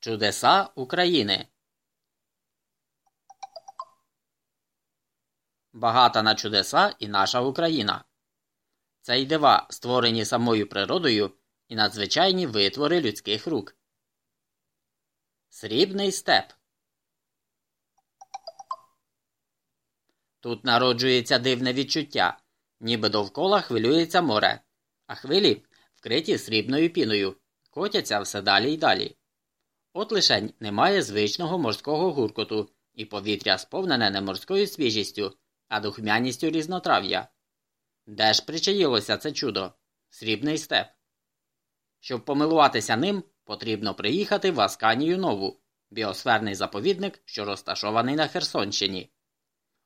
Чудеса України. Багата на чудеса і наша Україна. Це й дива, створені самою природою і надзвичайні витвори людських рук. Срібний степ. Тут народжується дивне відчуття, ніби довкола хвилюється море, а хвилі, вкриті срібною піною, котяться все далі й далі. От лишень немає звичного морського гуркоту, і повітря сповнене не морською свіжістю, а духмяністю різнотрав'я. Де ж причаїлося це чудо? Срібний степ. Щоб помилуватися ним, потрібно приїхати в Асканію Нову, біосферний заповідник, що розташований на Херсонщині.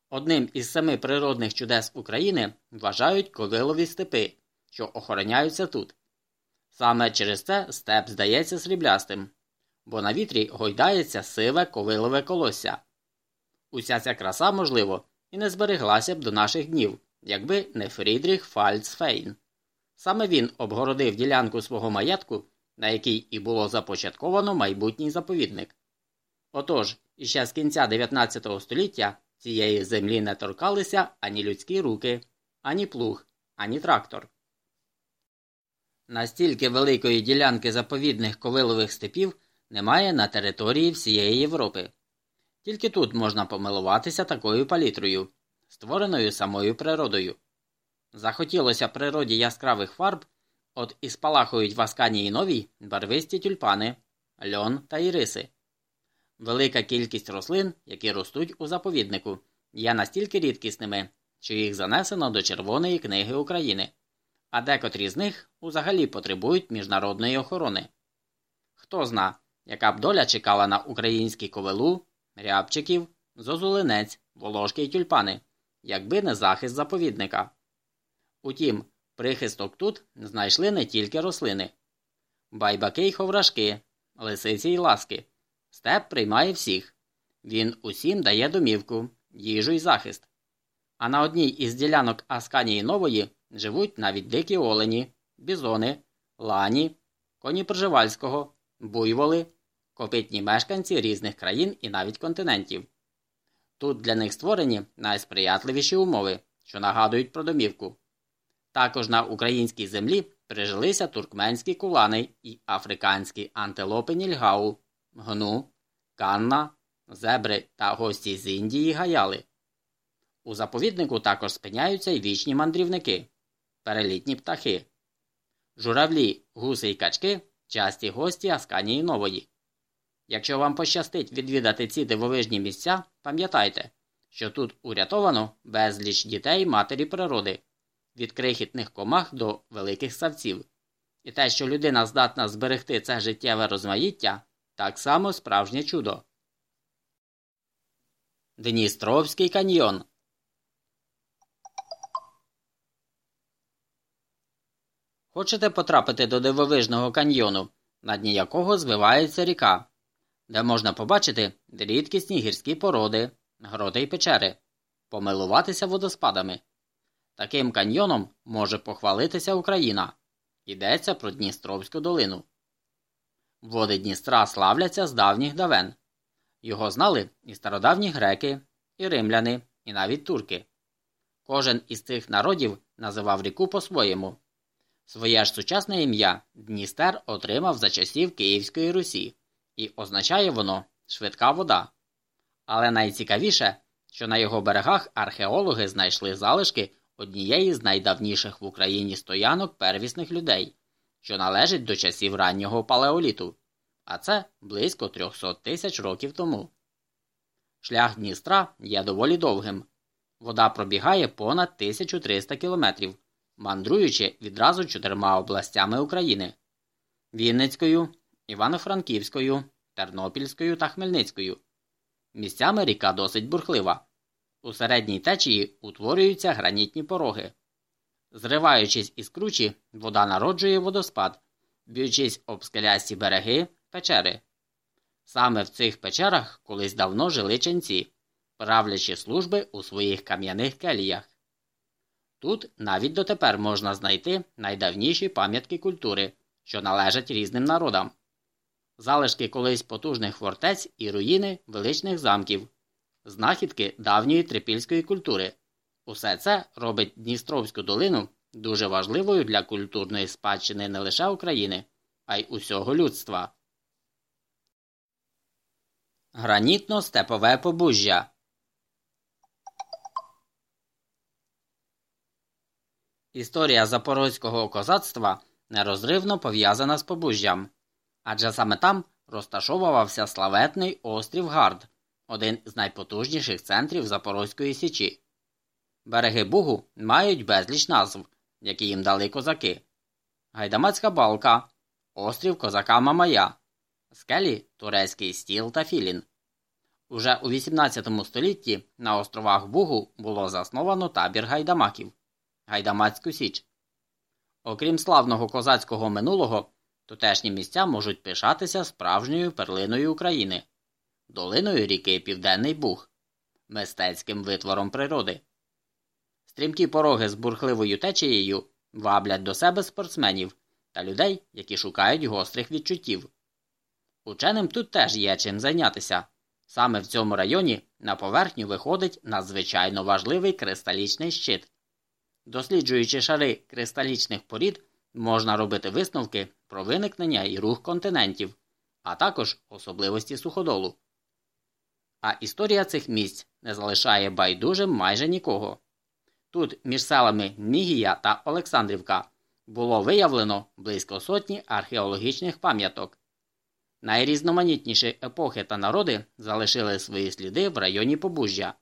Одним із семи природних чудес України вважають ковилові степи, що охороняються тут. Саме через це степ здається сріблястим, бо на вітрі гойдається сиве ковилове колосся. Уся ця краса, можливо, і не збереглася б до наших днів, якби не Фрідріх Фальцфейн. Саме він обгородив ділянку свого маєтку, на якій і було започатковано майбутній заповідник. Отож, іще з кінця 19 століття цієї землі не торкалися ані людські руки, ані плуг, ані трактор. Настільки великої ділянки заповідних ковилових степів немає на території всієї Європи. Тільки тут можна помилуватися такою палітрою, створеною самою природою. Захотілося природі яскравих фарб, от і спалахують в Асканії новій барвисті тюльпани, льон та іриси. Велика кількість рослин, які ростуть у заповіднику, є настільки рідкісними, що їх занесено до Червоної книги України, а декотрі з них взагалі потребують міжнародної охорони. Хто зна, яка б доля чекала на українські ковилу, рябчиків, зозулинець, волошки й тюльпани, якби не захист заповідника. Утім, прихисток тут знайшли не тільки рослини байбаки й ховрашки, лисиці й ласки. Степ приймає всіх. Він усім дає домівку, їжу й захист. А на одній із ділянок Асканії Нової живуть навіть дикі олені, бізони, лані, коні Пржевальського, буйволи, копитні мешканці різних країн і навіть континентів. Тут для них створені найсприятливіші умови, що нагадують про домівку. Також на українській землі прижилися туркменські кулани і африканські антилопи Нільгау, гну, канна, зебри та гості з Індії гаяли. У заповіднику також спиняються й вічні мандрівники, перелітні птахи, журавлі, гуси й качки часті гості Асканії Нової. Якщо вам пощастить відвідати ці дивовижні місця, пам'ятайте, що тут урятовано безліч дітей матері природи, від крихітних комах до великих савців, і те, що людина здатна зберегти це життєве розмаїття, так само справжнє чудо. Дністровський каньйон. Хочете потрапити до дивовижного каньйону, на дні якого звивається ріка, де можна побачити рідкісні гірські породи, гроти й печери, помилуватися водоспадами. Таким каньйоном може похвалитися Україна. Йдеться про Дністровську долину. Води Дністра славляться з давніх давен. Його знали і стародавні греки, і римляни, і навіть турки. Кожен із цих народів називав ріку по-своєму. Своє ж сучасне ім'я Дністер отримав за часів Київської Русі, і означає воно швидка вода. Але найцікавіше, що на його берегах археологи знайшли залишки однієї з найдавніших в Україні стоянок первісних людей, що належить до часів раннього палеоліту, а це близько 300 тисяч років тому. Шлях Дністра є доволі довгим. Вода пробігає понад 1300 кілометрів, мандруючи відразу чотирма областями України Вінницькою, Івано-Франківською, Тернопільською та Хмельницькою. Місцями ріка досить бурхлива. У середній течії утворюються гранітні пороги. Зриваючись із кручі, вода народжує водоспад, б'ючись об скелясті береги, печери. Саме в цих печерах колись давно жили ченці, правлячи служби у своїх кам'яних келіях. Тут навіть дотепер можна знайти найдавніші пам'ятки культури, що належать різним народам. Залишки колись потужних фортець і руїни величних замків, знахідки давньої трипільської культури. Усе це робить Дністровську долину дуже важливою для культурної спадщини не лише України, а й усього людства. Гранітно степове побужжя Історія запорозького козацтва нерозривно пов'язана з побужжям, адже саме там розташовувався славетний острів Гард, один з найпотужніших центрів Запорозької Січі. Береги Бугу мають безліч назв, які їм дали козаки. Гайдамацька балка, острів козака Мамая, скелі турецький стіл та філін. Уже у XVIII столітті на островах Бугу було засновано табір гайдамаків Гайдамацьку Січ. Окрім славного козацького минулого, тутешні місця можуть пишатися справжньою перлиною України, долиною ріки Південний Буг, мистецьким витвором природи. Стрімкі пороги з бурхливою течією ваблять до себе спортсменів та людей, які шукають гострих відчуттів. Ученим тут теж є чим зайнятися. Саме в цьому районі на поверхню виходить надзвичайно важливий кристалічний щит. Досліджуючи шари кристалічних порід, можна робити висновки про виникнення і рух континентів, а також особливості суходолу. А історія цих місць не залишає байдужим майже нікого. Тут між селами Мігія та Олександрівка було виявлено близько сотні археологічних пам'яток. Найрізноманітніші епохи та народи залишили свої сліди в районі Побужжя.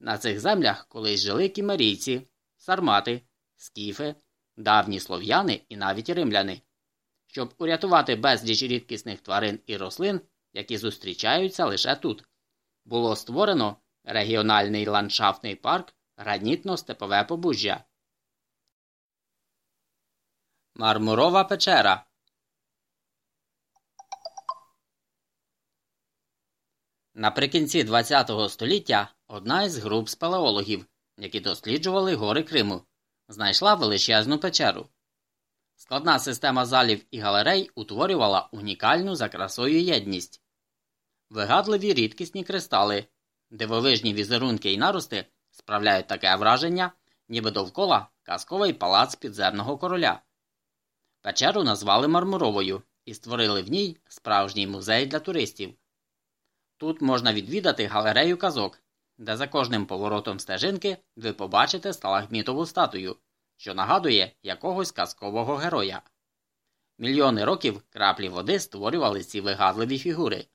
На цих землях колись жили кімерійці, сармати, скіфи, давні слов'яни і навіть римляни. Щоб урятувати безліч рідкісних тварин і рослин, які зустрічаються лише тут, було створено регіональний ландшафтний парк Гранітно-степове побужжя. Мармурова печера Наприкінці ХХ століття одна із груп спелеологів, які досліджували гори Криму, знайшла величезну печеру. Складна система залів і галерей утворювала унікальну за красою єдність, вигадливі рідкісні кристали, дивовижні візерунки і нарости справляють таке враження, ніби довкола казковий палац підземного короля. Печеру назвали Мармуровою і створили в ній справжній музей для туристів. Тут можна відвідати галерею казок, де за кожним поворотом стежинки ви побачите сталагмітову статую, що нагадує якогось казкового героя. Мільйони років краплі води створювали ці вигадливі фігури.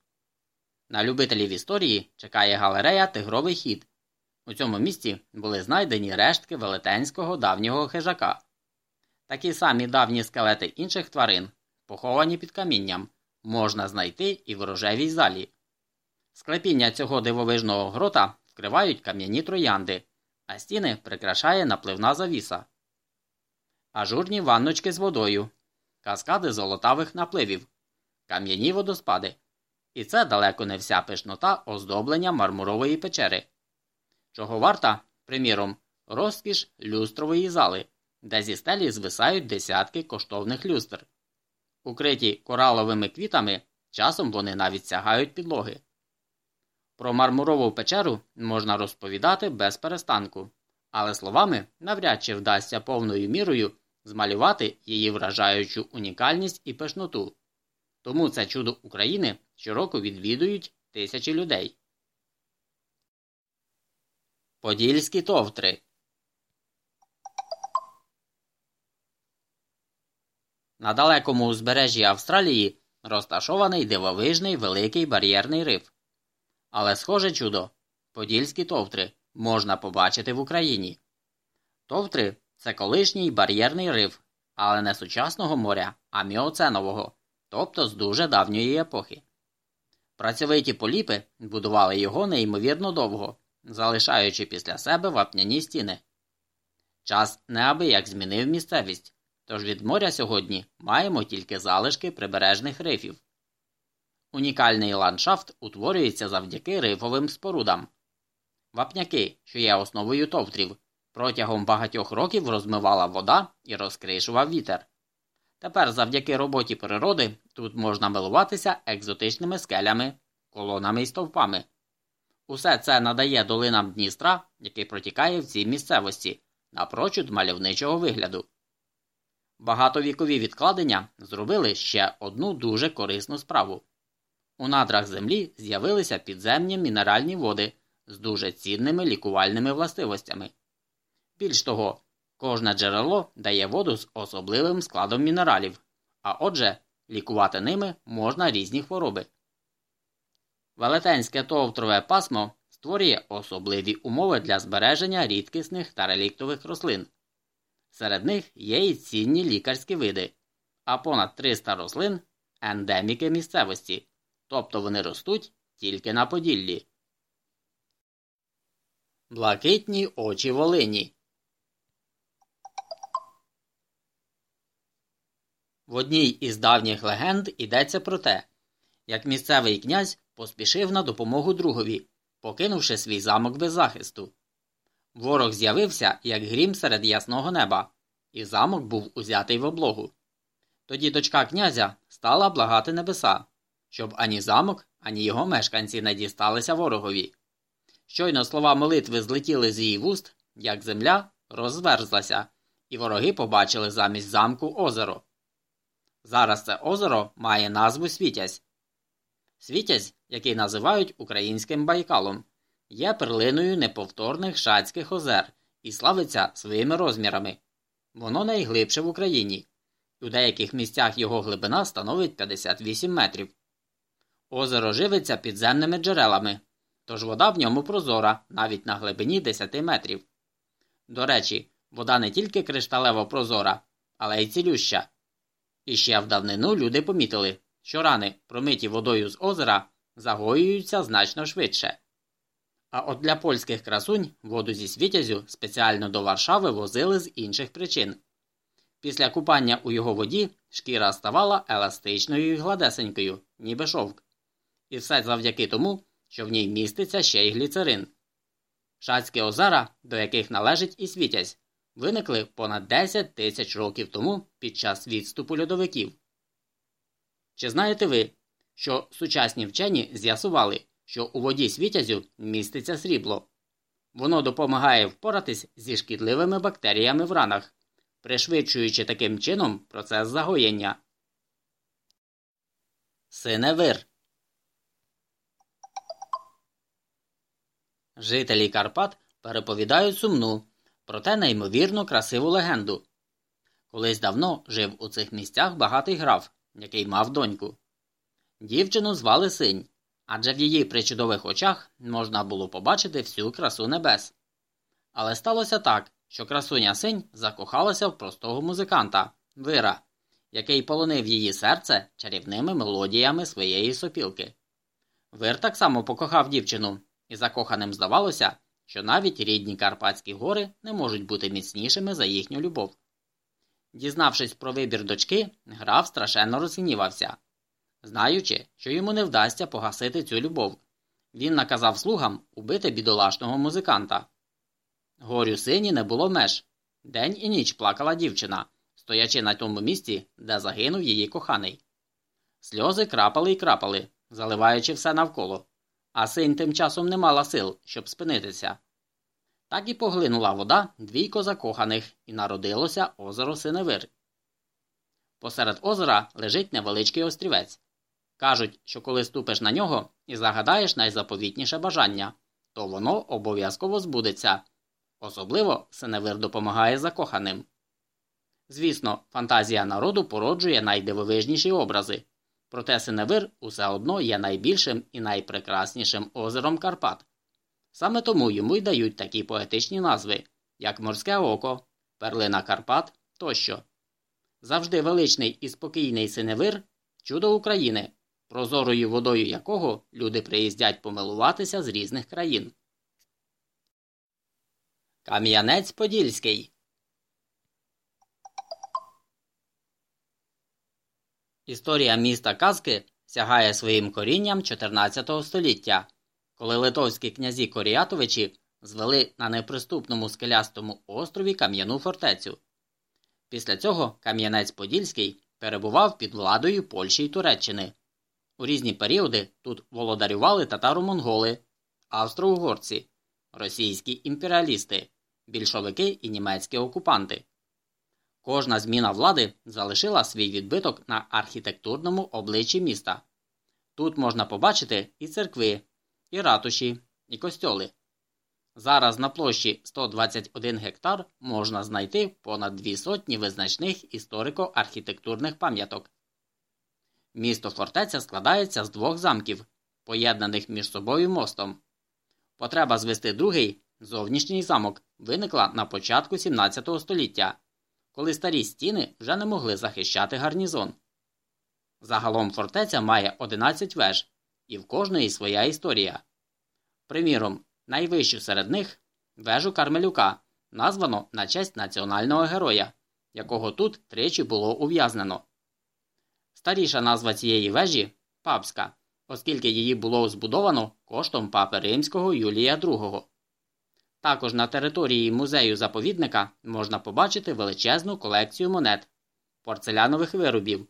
На любителів історії чекає галерея Тигровий хід. У цьому місці були знайдені рештки велетенського давнього хижака. Такі самі давні скелети інших тварин, поховані під камінням, можна знайти і в рожевій залі. Склепіння цього дивовижного грота вкривають кам'яні троянди, а стіни прикрашає напливна завіса, ажурні ванночки з водою, каскади золотавих напливів, кам'яні водоспади. І це далеко не вся пишнота оздоблення мармурової печери, чого варта, приміром, розкіш люстрової зали, де зі стелі звисають десятки коштовних люстр. Укриті кораловими квітами, часом вони навіть сягають підлоги. Про мармурову печеру можна розповідати без перестанку, але словами навряд чи вдасться повною мірою змалювати її вражаючу унікальність і пишноту. Тому це чудо України щороку відвідують тисячі людей. Подільські товтри На далекому узбережжі Австралії розташований дивовижний великий бар'єрний риф. Але схоже чудо подільські товтри можна побачити в Україні. Товтри це колишній бар'єрний риф, але не сучасного моря, а міоценового, тобто з дуже давньої епохи. Працьовиті поліпи будували його неймовірно довго, залишаючи після себе вапняні стіни. Час неабияк змінив місцевість, тож від моря сьогодні маємо тільки залишки прибережних рифів. Унікальний ландшафт утворюється завдяки рифовим спорудам. Вапняки, що є основою товтрів, протягом багатьох років розмивала вода і розкришував вітер. Тепер, завдяки роботі природи, Тут можна милуватися екзотичними скелями, колонами і стовпами. Усе це надає долинам Дністра, який протікає в цій місцевості, напрочуд мальовничого вигляду. Багатовікові відкладення зробили ще одну дуже корисну справу. У надрах землі з'явилися підземні мінеральні води з дуже цінними лікувальними властивостями. Більш того, кожне джерело дає воду з особливим складом мінералів, а отже, лікувати ними можна різні хвороби. Велетенське товтрове пасмо створює особливі умови для збереження рідкісних та реліктових рослин. Серед них є і цінні лікарські види, а понад 300 рослин ендеміки місцевості, тобто вони ростуть тільки на Поділлі. Блакитні очі Волині. В одній із давніх легенд йдеться про те, як місцевий князь поспішив на допомогу другові, покинувши свій замок без захисту. Ворог з'явився, як грім серед ясного неба, і замок був узятий в облогу. Тоді дочка князя стала благати небеса, щоб ані замок, ані його мешканці не дісталися ворогові. Щойно слова молитви злетіли з її вуст, як земля розверзлася, і вороги побачили замість замку озеро. Зараз це озеро має назву Світязь. Світязь, який називають українським байкалом, є перлиною неповторних шацьких озер і славиться своїми розмірами. Воно найглибше в Україні. У деяких місцях його глибина становить 58 метрів. Озеро живиться підземними джерелами, тож вода в ньому прозора навіть на глибині 10 метрів. До речі, вода не тільки кришталево прозора, але й цілюща. І ще в давнину люди помітили, що рани, промиті водою з озера, загоюються значно швидше. А от для польських красунь воду зі світязю спеціально до Варшави возили з інших причин. Після купання у його воді шкіра ставала еластичною і гладесенькою, ніби шовк. І все завдяки тому, що в ній міститься ще й гліцерин. Шацькі озера, до яких належить і світязь, виникли понад 10 тисяч років тому під час відступу льодовиків. Чи знаєте ви, що сучасні вчені з'ясували, що у воді світязю міститься срібло? Воно допомагає впоратись зі шкідливими бактеріями в ранах, пришвидшуючи таким чином процес загоєння. Синевир Жителі Карпат переповідають сумну, проте неймовірно красиву легенду. Колись давно жив у цих місцях багатий граф, який мав доньку. Дівчину звали Синь, адже в її причудових очах можна було побачити всю красу небес. Але сталося так, що красуня синь закохалася в простого музиканта Вира, який полонив її серце чарівними мелодіями своєї сопілки. Вир так само покохав дівчину, і закоханим здавалося, що навіть рідні Карпатські гори не можуть бути міцнішими за їхню любов. Дізнавшись про вибір дочки, граф страшенно розгнівався. Знаючи, що йому не вдасться погасити цю любов, він наказав слугам убити бідолашного музиканта. Горю сині не було меж. День і ніч плакала дівчина, стоячи на тому місці, де загинув її коханий. Сльози крапали й крапали, заливаючи все навколо, а синь тим часом не мала сил, щоб спинитися. Так і поглинула вода двійко закоханих, і народилося озеро Синевир. Посеред озера лежить невеличкий острівець. Кажуть, що коли ступиш на нього і загадаєш найзаповітніше бажання, то воно обов'язково збудеться. Особливо Синевир допомагає закоханим. Звісно, фантазія народу породжує найдивовижніші образи, проте Синевир усе одно є найбільшим і найпрекраснішим озером Карпат. Саме тому йому й дають такі поетичні назви, як Морське Око, Перлина Карпат тощо. Завжди величний і спокійний Синевир чудо України, прозорою водою якого люди приїздять помилуватися з різних країн. Кам'янець Подільський Історія міста Казки сягає своїм корінням 14 століття, коли литовські князі Коріатовичі звели на неприступному скелястому острові кам'яну фортецю. Після цього Кам'янець Подільський перебував під владою Польщі й Туреччини. У різні періоди тут володарювали татаро-монголи, австро-угорці, російські імперіалісти, більшовики і німецькі окупанти. Кожна зміна влади залишила свій відбиток на архітектурному обличчі міста. Тут можна побачити і церкви, і ратуші, і костьоли. Зараз на площі 121 гектар можна знайти понад дві сотні визначних історико-архітектурних пам'яток. Місто фортеця складається з двох замків, поєднаних між собою мостом. Потреба звести другий зовнішній замок виникла на початку 17 століття, коли старі стіни вже не могли захищати гарнізон. Загалом фортеця має 11 веж, і в кожної своя історія. Приміром, найвищу серед них вежу Кармелюка названо на честь національного героя, якого тут тричі було ув'язнено. Старіша назва цієї вежі папська, оскільки її було збудовано коштом папи римського Юлія II. Також на території музею заповідника можна побачити величезну колекцію монет, порцелянових виробів,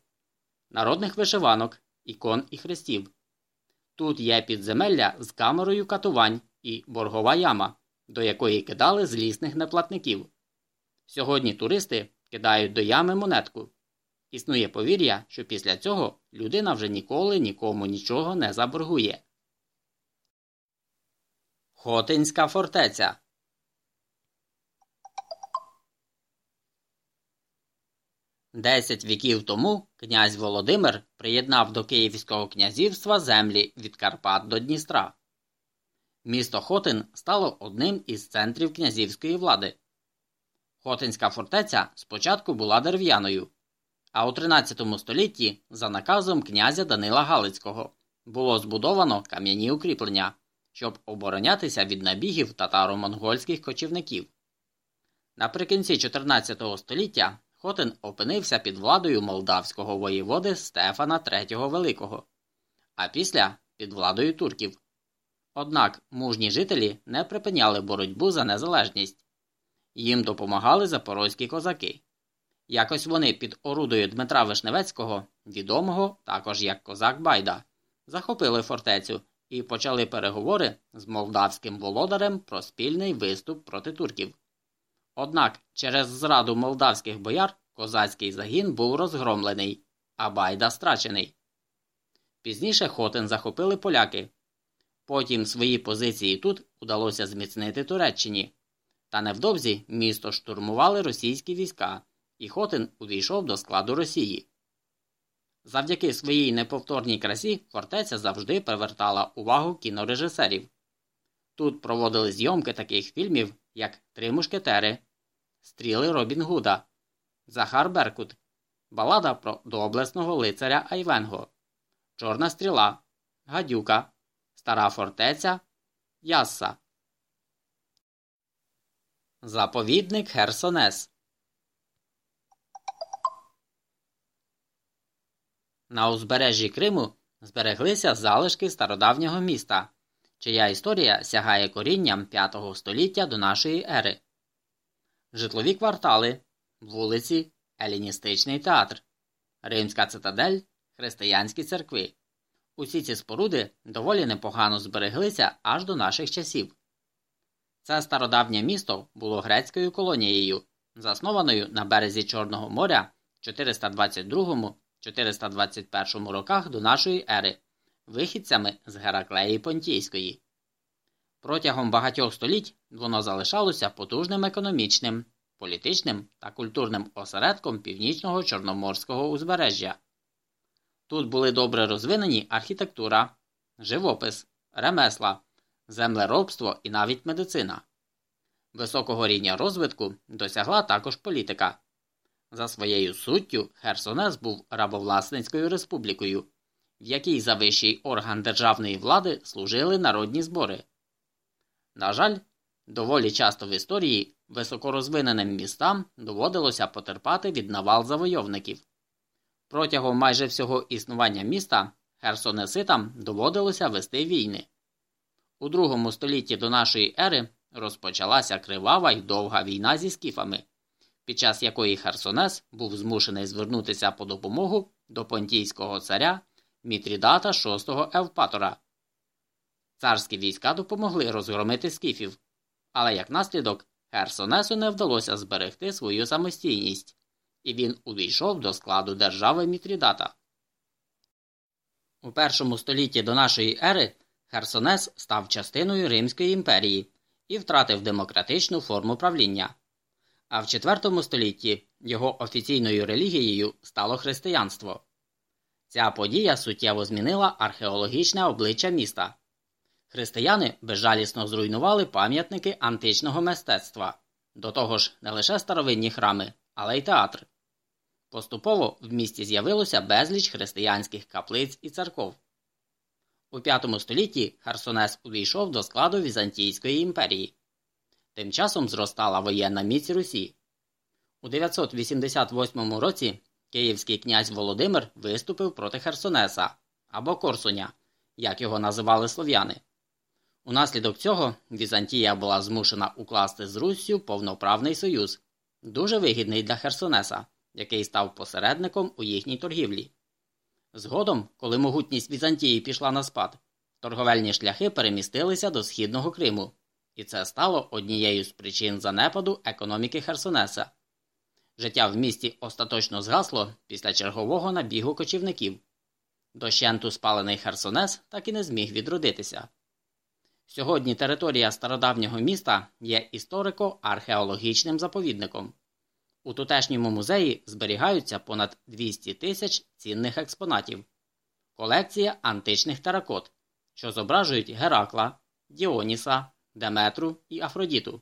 народних вишиванок, ікон і хрестів. Тут є підземелля з камерою катувань і боргова яма, до якої кидали злісних неплатників. Сьогодні туристи кидають до ями монетку. Існує повір'я, що після цього людина вже ніколи нікому нічого не заборгує. Хотинська фортеця Десять віків тому князь Володимир приєднав до Київського князівства землі від Карпат до Дністра. Місто Хотин стало одним із центрів князівської влади. Хотинська фортеця спочатку була дерев'яною, а у 13 столітті за наказом князя Данила Галицького було збудовано кам'яні укріплення, щоб оборонятися від набігів татаро-монгольських кочівників. Наприкінці 14 століття Хотин опинився під владою молдавського воєводи Стефана III Великого, а після під владою турків. Однак мужні жителі не припиняли боротьбу за незалежність. Їм допомагали запорозькі козаки. Якось вони під орудою Дмитра Вишневецького, відомого також як козак Байда, захопили фортецю і почали переговори з молдавським володарем про спільний виступ проти турків. Однак через зраду молдавських бояр козацький загін був розгромлений, а Байда страчений. Пізніше Хотин захопили поляки. Потім свої позиції тут удалося зміцнити Туреччині. Та невдовзі місто штурмували російські війська, і Хотин увійшов до складу Росії. Завдяки своїй неповторній красі фортеця завжди привертала увагу кінорежисерів. Тут проводили зйомки таких фільмів, як Три мушкетери, Стріли Робін Гуда, Захар Беркут, Балада про доблесного лицаря Айвенго, Чорна стріла, Гадюка, Стара фортеця, Ясса. Заповідник Херсонес. На узбережжі Криму збереглися залишки стародавнього міста, чия історія сягає корінням 5 століття до нашої ери. Житлові квартали, вулиці, еліністичний театр, Римська цитадель, християнські церкви. Усі ці споруди доволі непогано збереглися аж до наших часів. Це стародавнє місто було грецькою колонією, заснованою на березі Чорного моря в 422-421 роках до нашої ери, вихідцями з Гераклеї Понтійської. Протягом багатьох століть воно залишалося потужним економічним, політичним та культурним осередком північного Чорноморського узбережжя. Тут були добре розвинені архітектура, живопис, ремесла, землеробство і навіть медицина. Високого рівня розвитку досягла також політика. За своєю суттю Херсонес був рабовласницькою республікою, якій за вищий орган державної влади служили народні збори. На жаль, доволі часто в історії високорозвиненим містам доводилося потерпати від навал завойовників. Протягом майже всього існування міста херсонеситам доводилося вести війни. У другому столітті до нашої ери розпочалася кривава й довга війна зі скіфами, під час якої Херсонес був змушений звернутися по допомогу до понтійського царя Мітрідата VI Евпатора. Царські війська допомогли розгромити скіфів, але як наслідок Херсонесу не вдалося зберегти свою самостійність, і він увійшов до складу держави Мітрідата. У першому столітті до нашої ери Херсонес став частиною Римської імперії і втратив демократичну форму правління. А в IV столітті його офіційною релігією стало християнство. Ця подія суттєво змінила археологічне обличчя міста. Християни безжалісно зруйнували пам'ятники античного мистецтва, до того ж, не лише старовинні храми, але й театр. Поступово в місті з'явилося безліч християнських каплиць і церков. У V столітті Херсонес увійшов до складу Візантійської імперії. Тим часом зростала воєнна міць Русі. У 988 році київський князь Володимир виступив проти Херсонеса або Корсуня, як його називали слов'яни. Унаслідок цього Візантія була змушена укласти з Руссю повноправний союз, дуже вигідний для Херсонеса, який став посередником у їхній торгівлі. Згодом, коли могутність Візантії пішла на спад, торговельні шляхи перемістилися до Східного Криму, і це стало однією з причин занепаду економіки Херсонеса. Життя в місті остаточно згасло після чергового набігу кочівників. Дощенту спалений Херсонес так і не зміг відродитися. Сьогодні територія стародавнього міста є історико-археологічним заповідником. У тутешньому музеї зберігаються понад 200 тисяч цінних експонатів, колекція античних теракот, що зображують Геракла, Діоніса, Деметру і Афродіту,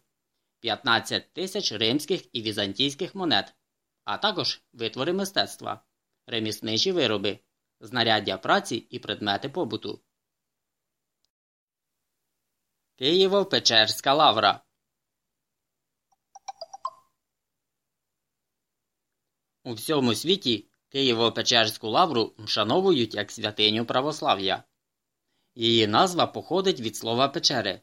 15 тисяч римських і візантійських монет, а також витвори мистецтва, ремісничі вироби, знаряддя праці і предмети побуту. Києво-Печерська лавра У всьому світі Києво-Печерську лавру вшановують як святиню православ'я. Її назва походить від слова печери,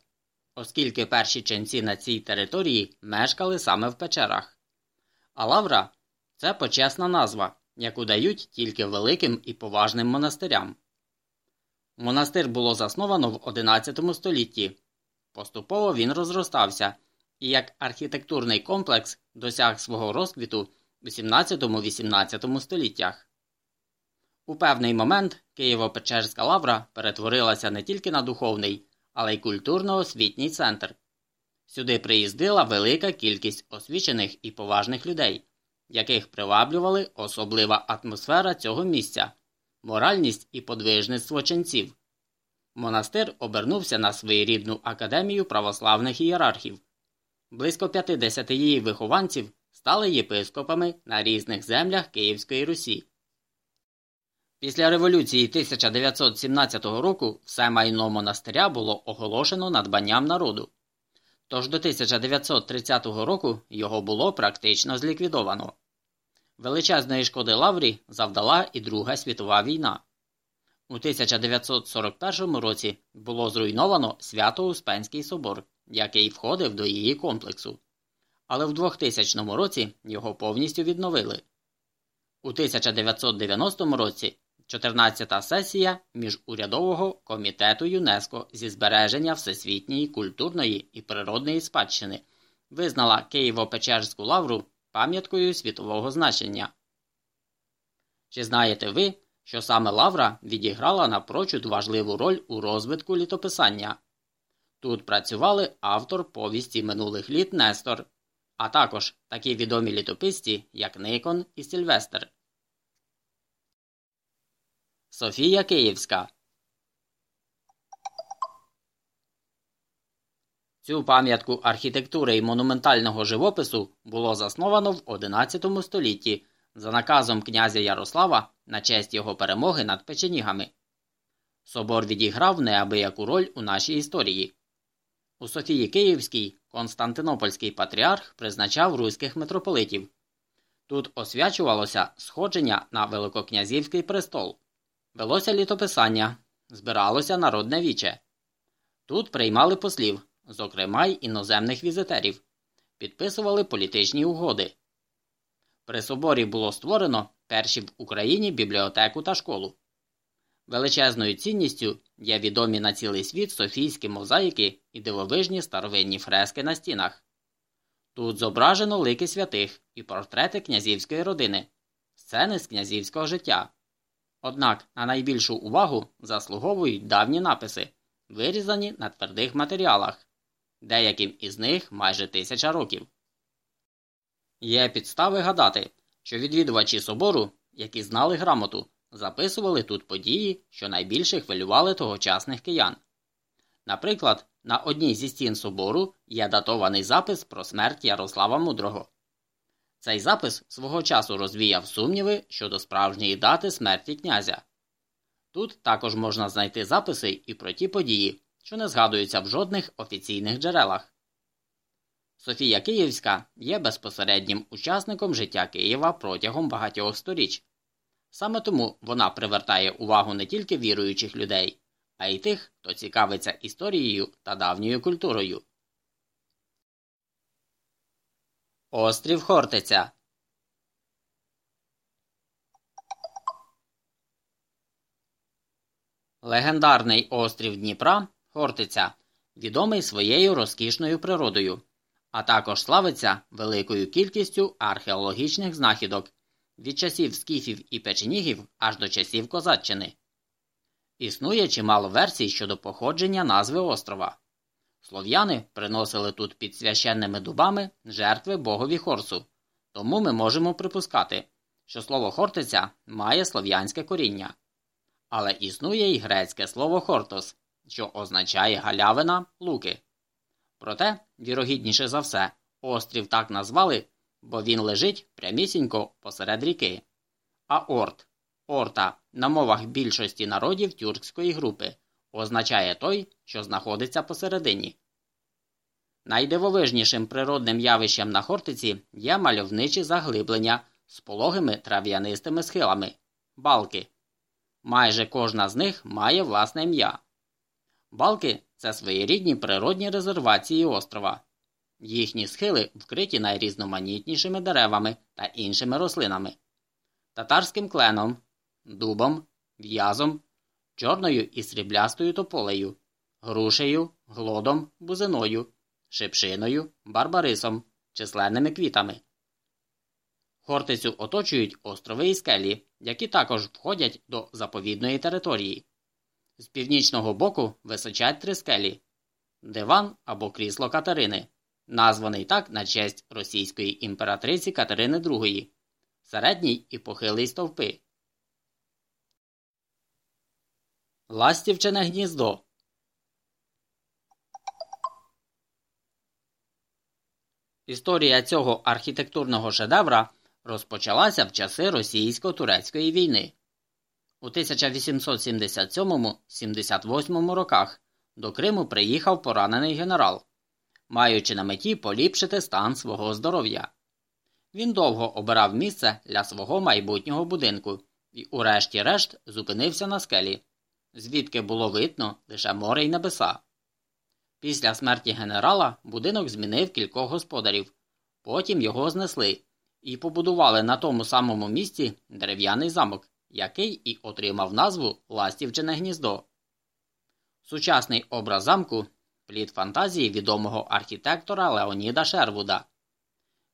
оскільки перші ченці на цій території мешкали саме в печерах. А лавра це почесна назва, яку дають тільки великим і поважним монастирям. Монастир було засновано в XI столітті. Поступово він розростався і як архітектурний комплекс досяг свого розквіту у 17-18 століттях. У певний момент Києво-Печерська лавра перетворилася не тільки на духовний, але й культурно-освітній центр. Сюди приїздила велика кількість освічених і поважних людей, яких приваблювали особлива атмосфера цього місця, моральність і подвижництво ченців. Монастир обернувся на своєрідну академію православних ієрархів. Близько 50 її вихованців стали єпископами на різних землях Київської Русі. Після революції 1917 року все майно монастиря було оголошено надбанням народу. Тож до 1930 року його було практично зліквідовано. Величезної шкоди Лаврі завдала і Друга світова війна. У 1941 році було зруйновано Свято-Успенський собор, який входив до її комплексу але в 2000 році його повністю відновили. У 1990 році 14-та сесія міжурядового комітету ЮНЕСКО зі збереження всесвітньої культурної і природної спадщини визнала Києво-Печерську лавру пам'яткою світового значення. Чи знаєте ви, що саме лавра відіграла напрочуд важливу роль у розвитку літописання? Тут працювали автор повісті минулих літ Нестор а також такі відомі літописці, як Никон і Сильвестр. Софія Київська Цю пам'ятку архітектури і монументального живопису було засновано в XI столітті за наказом князя Ярослава на честь його перемоги над печенігами. Собор відіграв неабияку роль у нашій історії. У Софії Київській Константинопольський патріарх призначав руських митрополитів. Тут освячувалося сходження на Великокнязівський престол, велося літописання, збиралося народне віче. Тут приймали послів, зокрема й іноземних візитерів, підписували політичні угоди. При соборі було створено перші в Україні бібліотеку та школу. Величезною цінністю є відомі на цілий світ софійські мозаїки і дивовижні старовинні фрески на стінах. Тут зображено лики святих і портрети князівської родини, сцени з князівського життя. Однак на найбільшу увагу заслуговують давні написи, вирізані на твердих матеріалах, деяким із них майже тисяча років. Є підстави гадати, що відвідувачі собору, які знали грамоту, записували тут події, що найбільше хвилювали тогочасних киян. Наприклад, на одній зі стін собору є датований запис про смерть Ярослава Мудрого. Цей запис свого часу розвіяв сумніви щодо справжньої дати смерті князя. Тут також можна знайти записи і про ті події, що не згадуються в жодних офіційних джерелах. Софія Київська є безпосереднім учасником життя Києва протягом багатьох сторіч. Саме тому вона привертає увагу не тільки віруючих людей, а й тих, хто цікавиться історією та давньою культурою. Острів Хортиця Легендарний острів Дніпра Хортиця відомий своєю розкішною природою, а також славиться великою кількістю археологічних знахідок від часів скіфів і печенігів аж до часів Козаччини. Існує чимало версій щодо походження назви острова. Слов'яни приносили тут під священними дубами жертви богові Хорсу, тому ми можемо припускати, що слово Хортиця має слов'янське коріння. Але існує й грецьке слово Хортос, що означає галявина луки. Проте, вірогідніше за все, острів так назвали, бо він лежить прямісінько посеред ріки. А орт орта на мовах більшості народів тюркської групи означає той, що знаходиться посередині. Найдивовижнішим природним явищем на Хортиці є мальовничі заглиблення з пологими трав'янистими схилами балки. Майже кожна з них має власне ім'я. Балки це своєрідні природні резервації острова. Їхні схили вкриті найрізноманітнішими деревами та іншими рослинами, татарським кленом, дубом, в'язом, чорною і сріблястою тополею, грушею, глодом, бузиною, шипшиною, барбарисом, численними квітами. Хортицю оточують острови і скелі, які також входять до заповідної території. З північного боку височать три скелі диван або крісло Катерини, названий так на честь російської імператриці Катерини II, середній і похилий стовпи. Ластівчине гніздо. Історія цього архітектурного шедевра розпочалася в часи російсько-турецької війни. У 1877-78 роках до Криму приїхав поранений генерал, маючи на меті поліпшити стан свого здоров'я. Він довго обирав місце для свого майбутнього будинку і, урешті-решт, зупинився на скелі, звідки було видно лише море й небеса. Після смерті генерала будинок змінив кількох господарів, потім його знесли і побудували на тому самому місці дерев'яний замок, який і отримав назву Ластівчине гніздо. Сучасний образ замку плід фантазії відомого архітектора Леоніда Шервуда.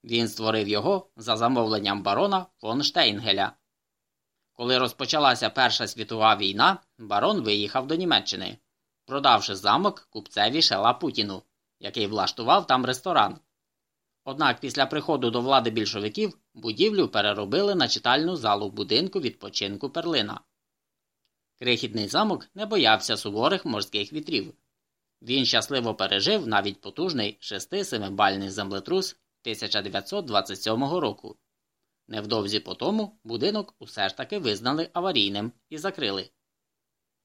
Він створив його за замовленням барона фон Штейнгеля. Коли розпочалася Перша світова війна, барон виїхав до Німеччини, продавши замок купцеві Шела Путіну, який влаштував там ресторан. Однак після приходу до влади більшовиків будівлю переробили на читальну залу будинку відпочинку перлина. Крихітний замок не боявся суворих морських вітрів. Він щасливо пережив навіть потужний 6-7-бальний землетрус 1927 року. Невдовзі по тому будинок усе ж таки визнали аварійним і закрили.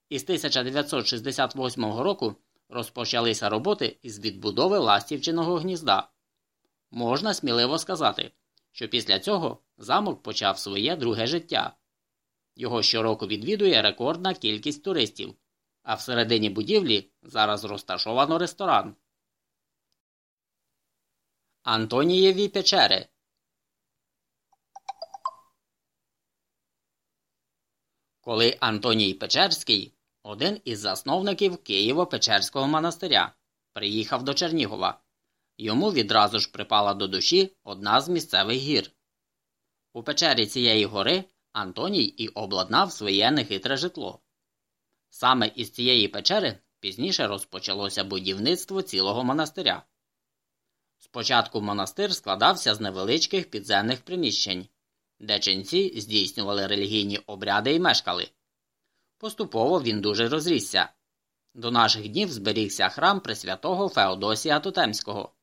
Із 1968 року розпочалися роботи із відбудови Ластівчиного гнізда. Можна сміливо сказати, що після цього замок почав своє друге життя. Його щороку відвідує рекордна кількість туристів, а всередині будівлі зараз розташовано ресторан. Антонієві печери коли Антоній Печерський, один із засновників Києво-Печерського монастиря, приїхав до Чернігова. Йому відразу ж припала до душі одна з місцевих гір. У печері цієї гори Антоній і обладнав своє нехитре житло. Саме із цієї печери пізніше розпочалося будівництво цілого монастиря. Спочатку монастир складався з невеличких підземних приміщень, де ченці здійснювали релігійні обряди і мешкали. Поступово він дуже розрісся. До наших днів зберігся храм Пресвятого Феодосія Тотемського,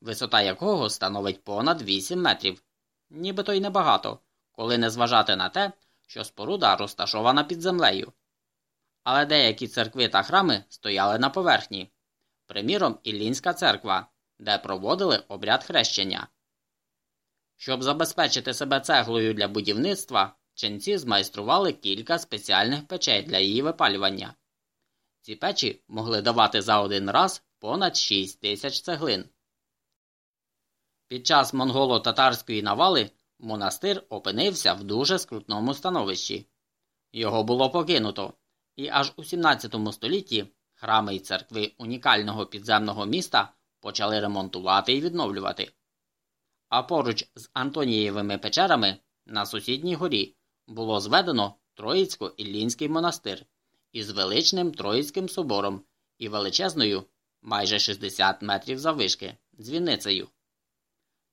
висота якого становить понад 8 метрів, нібито й небагато, коли не зважати на те, що споруда розташована під землею. Але деякі церкви та храми стояли на поверхні, приміром, Іллінська церква, де проводили обряд хрещення. Щоб забезпечити себе цеглою для будівництва, ченці змайстрували кілька спеціальних печей для її випалювання. Ці печі могли давати за один раз понад 6 тисяч цеглин. Під час монголо-татарської навали монастир опинився в дуже скрутному становищі. Його було покинуто, і аж у 17 столітті храми й церкви унікального підземного міста почали ремонтувати і відновлювати. А поруч з Антонієвими печерами на сусідній горі було зведено Троїцько-Іллінський монастир із величним Троїцьким собором і величезною, майже 60 метрів заввишки, дзвіницею.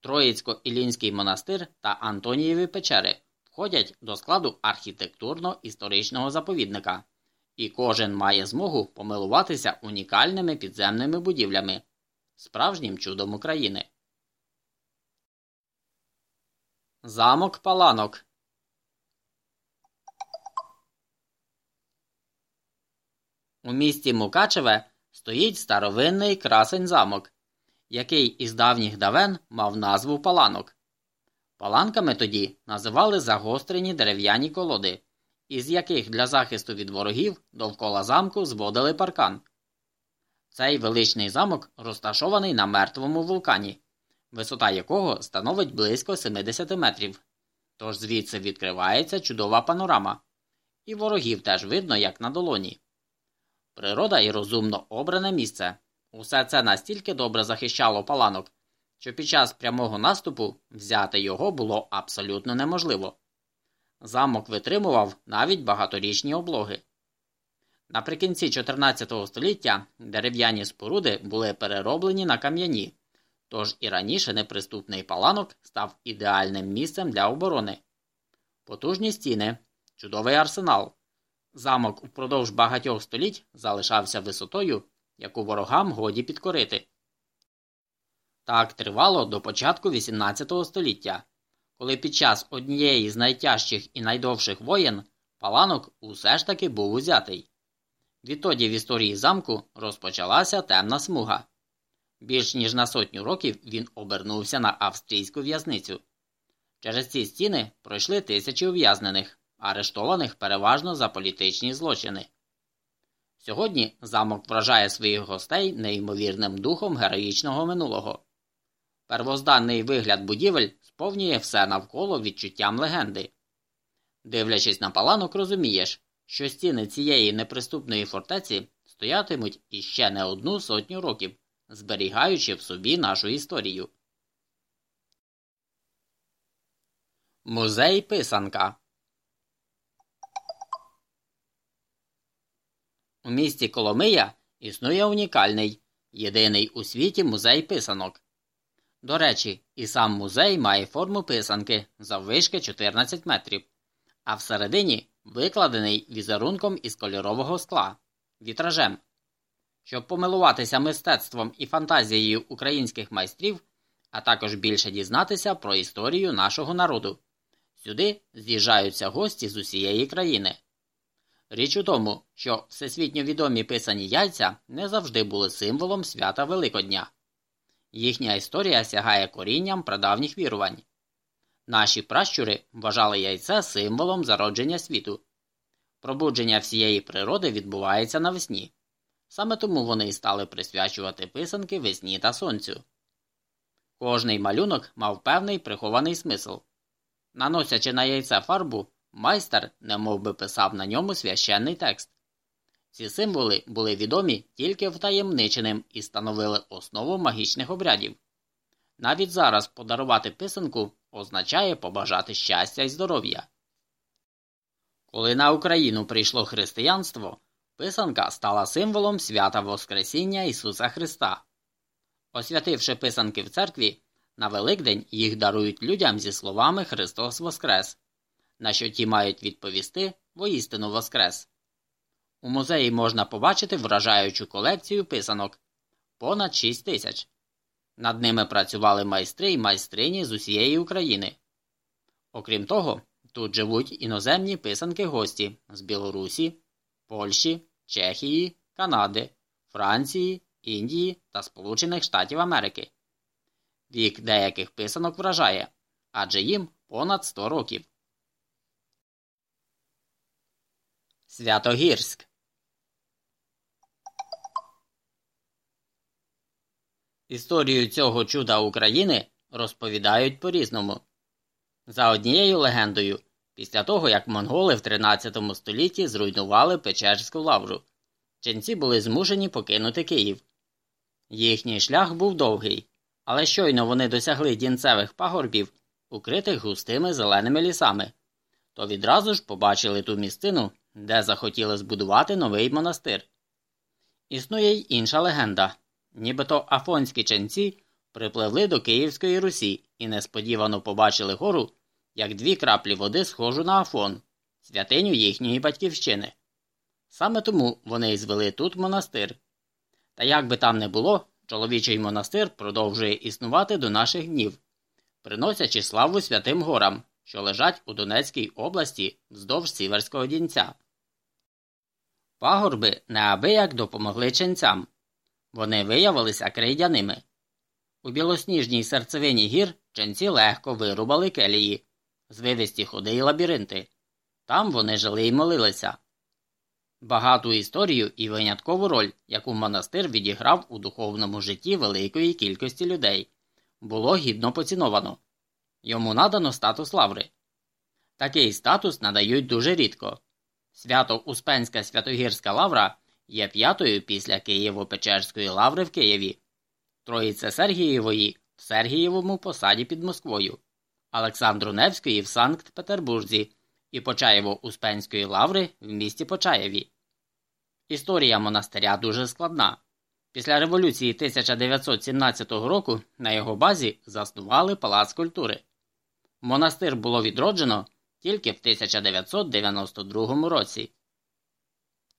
Троїцько-Іллінський монастир та Антонієві печери входять до складу архітектурно-історичного заповідника, і кожен має змогу помилуватися унікальними підземними будівлями, справжнім чудом України. Замок Паланок У місті Мукачеве стоїть старовинний красень замок, який із давніх давен мав назву паланок. Паланками тоді називали загострені дерев'яні колоди, із яких для захисту від ворогів довкола замку зводили паркан. Цей величний замок розташований на мертвому вулкані, висота якого становить близько 70 метрів. Тож звідси відкривається чудова панорама, і ворогів теж видно, як на долоні. Природа і розумно обране місце. Усе це настільки добре захищало паланок, що під час прямого наступу взяти його було абсолютно неможливо. Замок витримував навіть багаторічні облоги. Наприкінці 14 століття дерев'яні споруди були перероблені на кам'яні, тож і раніше неприступний паланок став ідеальним місцем для оборони. Потужні стіни, чудовий арсенал. Замок упродовж багатьох століть залишався висотою, яку ворогам годі підкорити. Так тривало до початку XVIII століття, коли під час однієї з найтяжчих і найдовших воєн паланок усе ж таки був узятий. Відтоді в історії замку розпочалася темна смуга. Більш ніж на сотню років він обернувся на австрійську в'язницю. Через ці стіни пройшли тисячі ув'язнених, арештованих переважно за політичні злочини. Сьогодні замок вражає своїх гостей неймовірним духом героїчного минулого. Первозданний вигляд будівель сповнює все навколо відчуттям легенди. Дивлячись на паланок, розумієш, що стіни цієї неприступної фортеці стоятимуть іще не одну сотню років, зберігаючи в собі нашу історію. Музей писанка У місті Коломия існує унікальний, єдиний у світі музей писанок. До речі, і сам музей має форму писанки заввишки 14 метрів, а всередині викладений візерунком із кольорового скла вітражем. Щоб помилуватися мистецтвом і фантазією українських майстрів, а також більше дізнатися про історію нашого народу. Сюди з'їжджаються гості з усієї країни. Річ у тому, що всесвітньо відомі писані яйця не завжди були символом свята Великодня. Їхня історія сягає корінням прадавніх вірувань. Наші пращури вважали яйце символом зародження світу. Пробудження всієї природи відбувається навесні. Саме тому вони і стали присвячувати писанки весні та сонцю. Кожний малюнок мав певний прихований смисл. Наносячи на яйце фарбу, майстер немов би писав на ньому священний текст. Ці символи були відомі тільки втаємниченим і становили основу магічних обрядів. Навіть зараз подарувати писанку означає побажати щастя і здоров'я. Коли на Україну прийшло християнство, писанка стала символом свята Воскресіння Ісуса Христа. Освятивши писанки в церкві, на Великдень їх дарують людям зі словами Христос Воскрес, на що ті мають відповісти воістину Воскрес. У музеї можна побачити вражаючу колекцію писанок понад 6 тисяч. Над ними працювали майстри й майстрині з усієї України. Окрім того, тут живуть іноземні писанки гості з Білорусі, Польщі, Чехії, Канади, Франції, Індії та Сполучених Штатів Америки. Вік деяких писанок вражає адже їм понад 100 років. Святогірськ Історію цього чуда України розповідають по-різному. За однією легендою, після того як монголи в 13 столітті зруйнували Печерську лавру, ченці були змушені покинути Київ. Їхній шлях був довгий, але щойно вони досягли дінцевих пагорбів, укритих густими зеленими лісами, то відразу ж побачили ту містину, де захотіли збудувати новий монастир. Існує й інша легенда нібито афонські ченці припливли до Київської Русі і несподівано побачили гору, як дві краплі води схожу на Афон, святиню їхньої батьківщини. Саме тому вони й звели тут монастир. Та як би там не було, чоловічий монастир продовжує існувати до наших днів, приносячи славу святим горам, що лежать у Донецькій області вздовж Сіверського дінця. Пагорби неабияк допомогли ченцям. Вони виявилися крейдяними. У білосніжній серцевині гір ченці легко вирубали келії, звивисті ходи й лабіринти. Там вони жили й молилися. Багату історію і виняткову роль, яку монастир відіграв у духовному житті великої кількості людей, було гідно поціновано. Йому надано статус лаври. Такий статус надають дуже рідко. Свято Успенська Святогірська лавра є п'ятою після Києво-Печерської лаври в Києві, Троїце Сергієвої в Сергієвому посаді під Москвою, Олександру Невської в Санкт Петербурзі і Почаєво-Успенської лаври в місті Почаєві. Історія монастиря дуже складна. Після революції 1917 року на його базі заснували палац культури. Монастир було відроджено тільки в 1992 році.